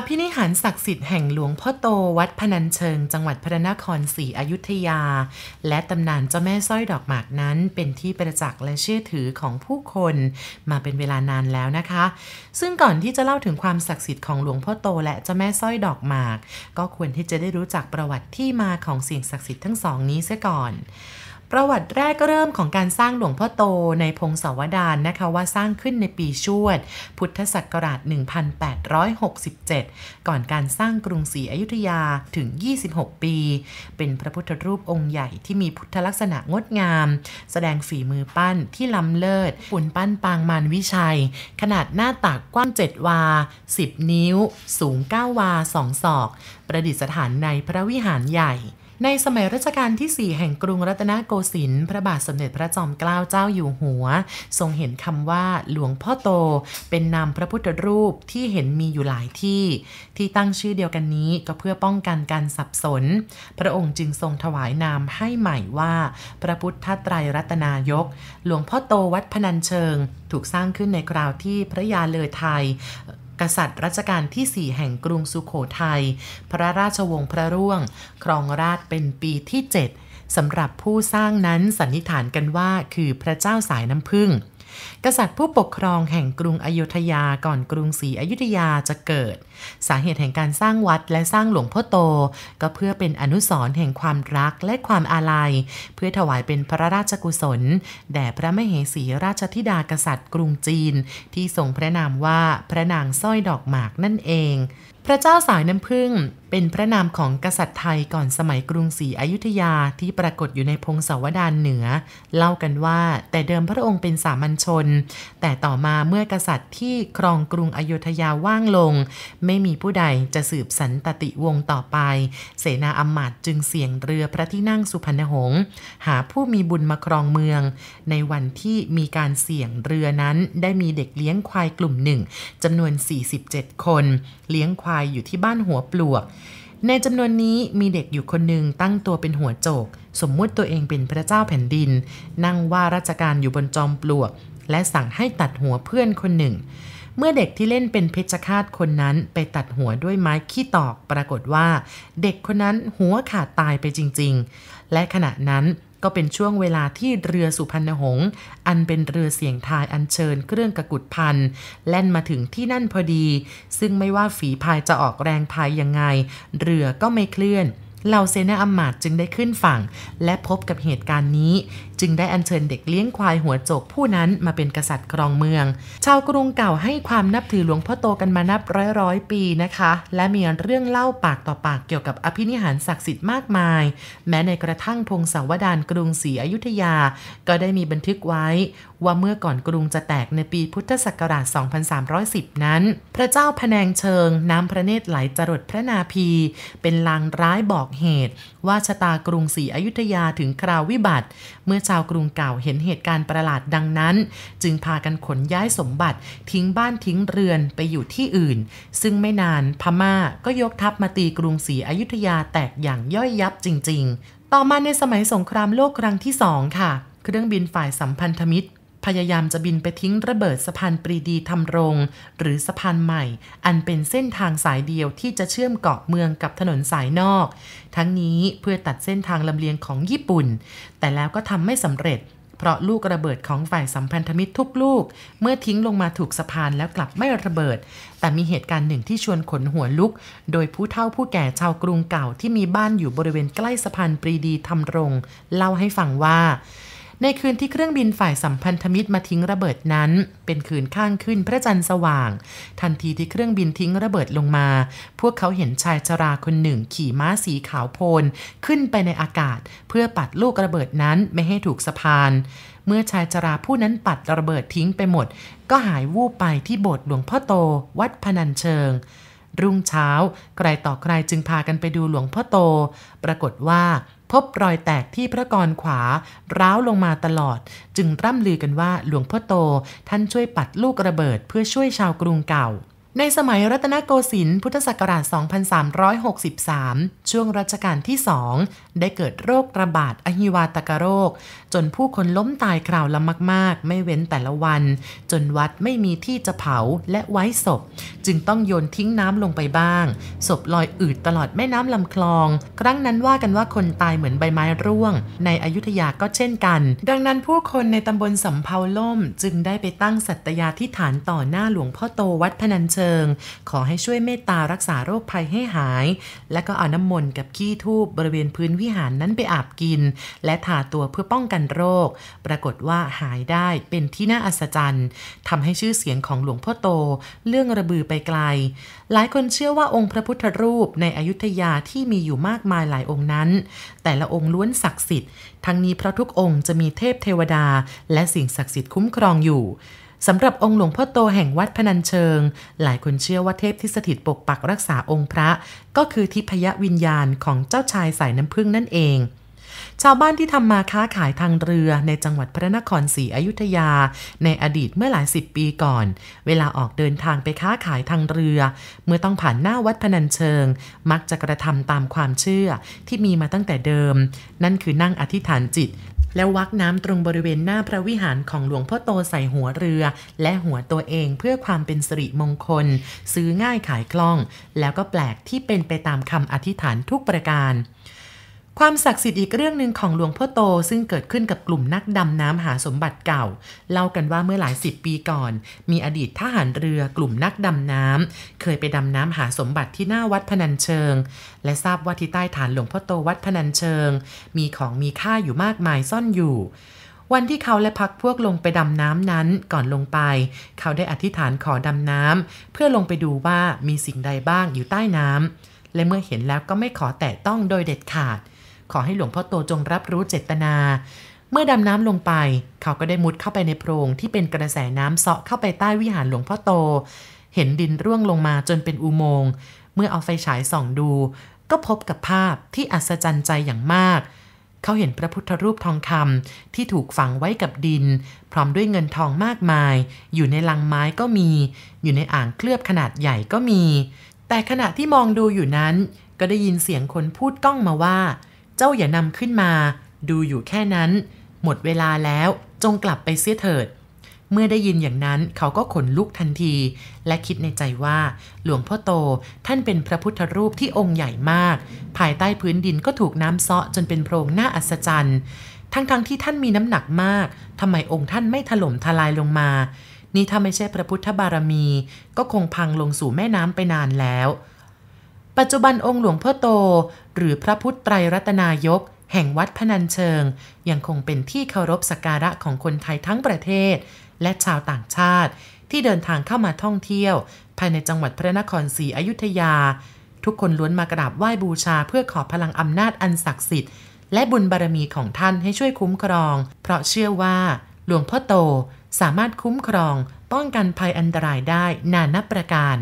อภินิหารศักดิ์สิทธิ์แห่งหลวงพ่อโตวัดพนัญเชิง จังหวัดพระนครศรีอยุธยา และตำนานเจ้าแม่สร้อยดอกหมากนั้น เป็นที่ประจักษ์และเชื่อถือของผู้คนมาเป็นเวลานานแล้วนะคะ ซึ่งก่อนที่จะเล่าถึงความศักดิ์สิทธิ์ของหลวงพ่อโตและเจ้าแม่สร้อยดอกหมาก ก็ควรที่จะได้รู้จักประวัติที่มาของสิ่งศักดิ์สิทธิ์ทั้งสองนี้เสียก่อน ประวัติแรกเริ่มของการสร้างหลวงพ่อโตในพงศาวดารนนะคะว่าสร้างขึ้นในปีชวด พุทธศักราช 1867 ก่อนการสร้างกรุงศรีอยุธยาถึง 26 ปี เป็นพระพุทธรูปองค์ใหญ่ที่มีพุทธลักษณะงดงาม แสดงฝีมือปั้นที่ล้ำเลิศปุ่นปั้นปางมารวิชัย ขนาดหน้าตักกว้าง 7 วา 10 นิ้ว สูง 9 วา 2 ศอก ประดิษฐานในพระวิหารใหญ่ ในสมัยรัชกาลที่ 4 แห่งกรุงรัตนโกสินทร์พระบาทสมเด็จพระจอมเกล้าเจ้าอยู่หัว ทรงเห็นคำว่าหลวงพ่อโต เป็นนามพระพุทธรูปที่เห็นมีอยู่หลายที่ ที่ตั้งชื่อเดียวกันนี้ก็เพื่อป้องกันการสับสน พระองค์จึงทรงถวายนามให้ใหม่ว่า พระพุทธไตรรัตนายก หลวงพ่อโตวัดพนัญเชิง ถูกสร้างขึ้นในคราวที่พระยาเลอไทย กษัตริย์รัชกาลที่ 4 แห่งกรุงสุขโขทยัย พระราชวงศ์พระร่วง ครองราชเป็นปีที่ 7สำหรับผู้สร้างนั้นสันนิษฐานกันว่าคือพระเจ้าสายน้ำพึ่ง กษัตริย์ผู้ปกครองแห่งกรุงอยุธยาก่อนกรุงศรีอยุธยาจะเกิด สาเหตุแห่งการสร้างวัดและสร้างหลวงพ่อโต ก็เพื่อเป็นอนุสรณ์แห่งความรักและความอาลัย เพื่อถวายเป็นพระราชกุศล แด่พระมเหสีราชธิดากษัตริย์กรุงจีน ที่ทรงพระนามว่าพระนางสร้อยดอกหมากนั่นเอง พระเจ้าสายน้ำพึ่งเป็นพระนามของกษัตริย์ไทยก่อนสมัยกรุงศรีอยุธยาที่ปรากฏอยู่ในพงศาวดารเหนือ เล่ากันว่าแต่เดิมพระองค์เป็นสามัญชน แต่ต่อมาเมื่อกษัตริย์ที่ครองกรุงอยุธยาว่างลง ไม่มีผู้ใดจะสืบสันตติวงศ์ต่อไป เสนาอำมาตย์จึงเสี่ยงเรือพระที่นั่งสุพรรณหงษ์หาผู้มีบุญมาครองเมือง ในวันที่มีการเสี่ยงเรือนั้นได้มีเด็กเลี้ยงควายกลุ่มหนึ่งจำนวน 47 คน เลี้ยงควายอยู่ที่บ้านหัวปลวก ในจำนวนนี้มีเด็กอยู่คนหนึ่งตั้งตัวเป็นหัวโจก สมมุติตัวเองเป็นพระเจ้าแผ่นดิน นั่งว่าราชการอยู่บนจอมปลวก และสั่งให้ตัดหัวเพื่อนคนหนึ่ง เมื่อเด็กที่เล่นเป็นเพชฌฆาตคนนั้นไปตัดหัวด้วยไม้ขี้ตอก ปรากฏว่า เด็กคนนั้นหัวขาดตายไปจริง ๆ และขณะนั้น ก็เป็นช่วงเวลาที่เรือสุพรรณหงษ์อันเป็นเรือเสียงทายอันเชิญเครื่องกระกุดพันแล่นมาถึงที่นั่นพอดี ซึ่งไม่ว่าฝีพายจะออกแรงพายยังไง เรือก็ไม่เคลื่อน เหล่าเซนาอัมมาดจึงได้ขึ้นฝั่ง และพบกับเหตุการณ์นี้ จึงได้อัญเชิญเด็กเลี้ยงควายหัวโจกผู้นั้นมาเป็นกษัตริย์ครองเมือง ชาวกรุงเก่าให้ความนับถือหลวงพ่อโตกันมานับร้อยร้อยปีนะคะ และมีเรื่องเล่าปากต่อปากเกี่ยวกับอภินิหารศักดิ์สิทธิ์มากมาย แม้ในกระทั่งพงศาวดารกรุงศรีอยุธยา ก็ได้มีบันทึกไว้ ว่าเมื่อก่อนกรุงจะแตกในปีพุทธศักราช 2310 นั้น พระเจ้าพแนงเชิงน้ำพระเนตรไหลจรดพระนาภีเป็นลางร้ายบอกบอกเหตุ ว่าชะตากรุงศรีอยุธยาถึงคราววิบัติ เมื่อชาวกรุงเก่าเห็นเหตุการณ์ประหลาดดังนั้น จึงพากันขนย้ายสมบัติ ทิ้งบ้านทิ้งเรือนไปอยู่ที่อื่น ซึ่งไม่นานพม่าก็ยกทัพมาตีกรุงศรีอยุธยาแตกอย่างย่อยยับจริง ๆ ต่อมาในสมัยสงครามโลกครั้งที่สองค่ะ เครื่องบินฝ่ายสัมพันธมิตร พยายามจะบินไปทิ้งระเบิดสะพานปรีดีทำรง หรือสะพานใหม่ อันเป็นเส้นทางสายเดียวที่จะเชื่อมเกาะเมืองกับถนนสายนอก ทั้งนี้เพื่อตัดเส้นทางลำเลียงของญี่ปุ่น แต่แล้วก็ทำไม่สำเร็จ เพราะลูกระเบิดของฝ่ายสัมพันธมิตรทุกลูก เมื่อทิ้งลงมาถูกสะพานแล้วกลับไม่ระเบิด แต่มีเหตุการณ์หนึ่งที่ชวนขนหัวลุก โดยผู้เฒ่าผู้แก่ชาวกรุงเก่าที่มีบ้านอยู่บริเวณใกล้สะพานปรีดีทำรง เล่าให้ฟังว่า ในคืนที่เครื่องบินฝ่ายสัมพันธมิตรมาทิ้งระเบิดนั้น เป็นคืนข้างขึ้นพระจันทร์สว่าง ทันทีที่เครื่องบินทิ้งระเบิดลงมา พวกเขาเห็นชายชราคนหนึ่งขี่ม้าสีขาวโพลนขึ้นไปในอากาศ เพื่อปัดลูกระเบิดนั้นไม่ให้ถูกสะพาน เมื่อชายชราผู้นั้นปัดระเบิดทิ้งไปหมด ก็หายวูบไปที่โบสถ์หลวงพ่อโต วัดพนัญเชิงรุ่งเช้า ใครต่อใครจึงพากันไปดูหลวงพ่อโต ปรากฏว่า พบรอยแตกที่พระกรขวา ร้าวลงมาตลอด จึงร่ำลือกันว่าหลวงพ่อโตท่านช่วยปัดลูกระเบิดเพื่อช่วยชาวกรุงเก่า ในสมัยรัตนโกสินทร์พุทธศักราช 2363 ช่วงรัชกาลที่สองได้เกิดโรคระบาดอหิวาตกโรคจนผู้คนล้มตายคราวละมาก ๆ ไม่เว้นแต่ละวัน จนวัดไม่มีที่จะเผาและไว้ศพ จึงต้องโยนทิ้งน้ำลงไปบ้าง ศพลอยอืดตลอดแม่น้ำลำคลอง ครั้งนั้นว่ากันว่าคนตายเหมือนใบไม้ร่วง ในอยุธยาก็เช่นกัน ดังนั้นผู้คนในตำบลสำเภาล่ม จึงได้ไปตั้งสัตยาธิฐานต่อหน้าหลวงพ่อโตวัดพนัญเชิง ขอให้ช่วยเมตตารักษาโรคภัยให้หาย และก็เอาน้ำมนต์กับขี้ทูบบริเวณพื้นวิหารนั้นไปอาบกิน และทาตัวเพื่อป้องกันโรค ปรากฏว่าหายได้เป็นที่น่าอัศจรรย์ทำให้ชื่อเสียงของหลวงพ่อโต เรื่องระบือไปไกล หลายคนเชื่อว่าองค์พระพุทธรูปในอยุธยาที่มีอยู่มากมายหลายองค์นั้น แต่ละองค์ล้วนศักดิ์สิทธิ์ ทั้งนี้เพราะทุกองค์จะมีเทพเทวดา และสิ่งศักดิ์สิทธิ์คุ้มครองอยู่สำหรับองค์หลวงพ่อโตแห่งวัดพนัญเชิง หลายคนเชื่อว่าเทพที่สถิตปกปักรักษาองค์พระ ก็คือทิพยวิญญาณของเจ้าชายสายน้ำพึ่งนั่นเอง ชาวบ้านที่ทำมาค้าขายทางเรือในจังหวัดพระนครศรีอยุธยา ในอดีตเมื่อหลายสิบปีก่อน เวลาออกเดินทางไปค้าขายทางเรือ เมื่อต้องผ่านหน้าวัดพนัญเชิง มักจะกระทำตามความเชื่อที่มีมาตั้งแต่เดิม นั่นคือนั่งอธิษฐานจิตแล้ววักน้ำตรงบริเวณหน้าพระวิหารของหลวงพ่อโตใส่หัวเรือ และหัวตัวเองเพื่อความเป็นสิริมงคล ซื้อง่ายขายคล่อง แล้วก็แปลกที่เป็นไปตามคำอธิษฐานทุกประการ ความศักดิ์สิทธิ์อีกเรื่องหนึ่งของหลวงพ่อโตซึ่งเกิดขึ้นกับกลุ่มนักดำน้ำหาสมบัติเก่า เล่ากันว่าเมื่อหลายสิบปีก่อน มีอดีตทหารเรือกลุ่มนักดำน้ำเคยไปดำน้ำหาสมบัติที่หน้าวัดพนัญเชิง และทราบว่าที่ใต้ฐานหลวงพ่อโตวัดพนัญเชิง มีของมีค่าอยู่มากมายซ่อนอยู่วันที่เขาและพักพวกลงไปดำน้ำนั้นก่อนลงไป เขาได้อธิษฐานขอดำน้ำเพื่อลงไปดูว่ามีสิ่งใดบ้างอยู่ใต้น้ำและเมื่อเห็นแล้วก็ไม่ขอแตะต้องโดยเด็ดขาด ขอให้หลวงพ่อโตจงรับรู้เจตนา เมื่อดำน้ำลงไป เขาก็ได้มุดเข้าไปในโพรงที่เป็นกระแสน้ำเซาะเข้าไปใต้วิหารหลวงพ่อโต เห็นดินร่วงลงมาจนเป็นอุโมงค์เมื่อเอาไฟฉายส่องดู ก็พบกับภาพที่อัศจรรย์ใจอย่างมาก เขาเห็นพระพุทธรูปทองคำที่ถูกฝังไว้กับดิน พร้อมด้วยเงินทองมากมาย อยู่ในลังไม้ก็มี อยู่ในอ่างเคลือบขนาดใหญ่ก็มี แต่ขณะที่มองดูอยู่นั้นก็ได้ยินเสียงคนพูดก้องมาว่า เจ้าอย่านำขึ้นมา ดูอยู่แค่นั้น หมดเวลาแล้วจงกลับไปเสียเถิด เมื่อได้ยินอย่างนั้นเขาก็ขนลุกทันที และคิดในใจว่า หลวงพ่อโตท่านเป็นพระพุทธรูปที่องค์ใหญ่มาก ภายใต้พื้นดินก็ถูกน้ำเซาะจนเป็นโพรงน่าอัศจรรย์ ทั้งๆทที่ท่านมีน้ำหนักมากทำไมองค์ท่านไม่ถล่มทลายลงมานี่ถ้าไม่ใช่พระพุทธบารมี ก็คงพังลงสู่แม่น้ำไปนานแล้ว ปัจจุบันองค์หลวงพ่อโต หรือพระพุทธไตรรัตนายก แห่งวัดพนัญเชิง ยังคงเป็นที่เคารพสักการะของคนไทยทั้งประเทศ และชาวต่างชาติ ที่เดินทางเข้ามาท่องเที่ยว ภายในจังหวัดพระนครศรีอยุธยา ทุกคนล้วนมากราบไหว้บูชาเพื่อขอพลังอำนาจอันศักดิ์สิทธิ์และบุญบารมีของท่านให้ช่วยคุ้มครอง เพราะเชื่อว่า หลวงพ่อโตสามารถคุ้มครอง ป้องกันภัยอันตรายได้นานับประการ